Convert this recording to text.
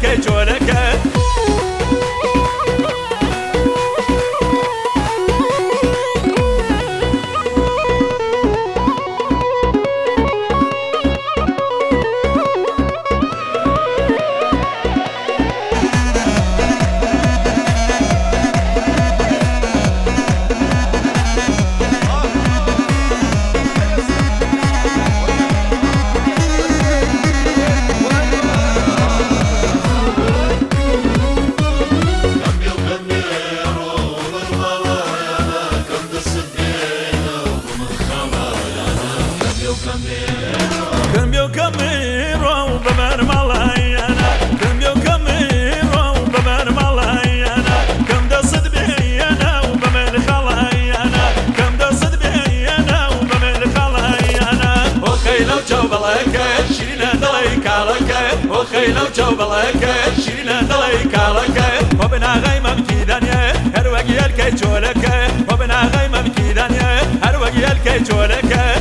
que yo الكي جولك كمبيو كميرو بمر ملايانا كمبيو كميرو بمر ملايانا كم دصد بيانا وبمر خلايانا كم دصد بيانا وبمر خلايانا وخيلو جوبلك شينا دلي كالك وخيلو جوبلك شينا دلي كالك وبنا غيمة مكيدانيا هروقي الكي جولك وبنا غيمة مكيدانيا هروقي الكي جولك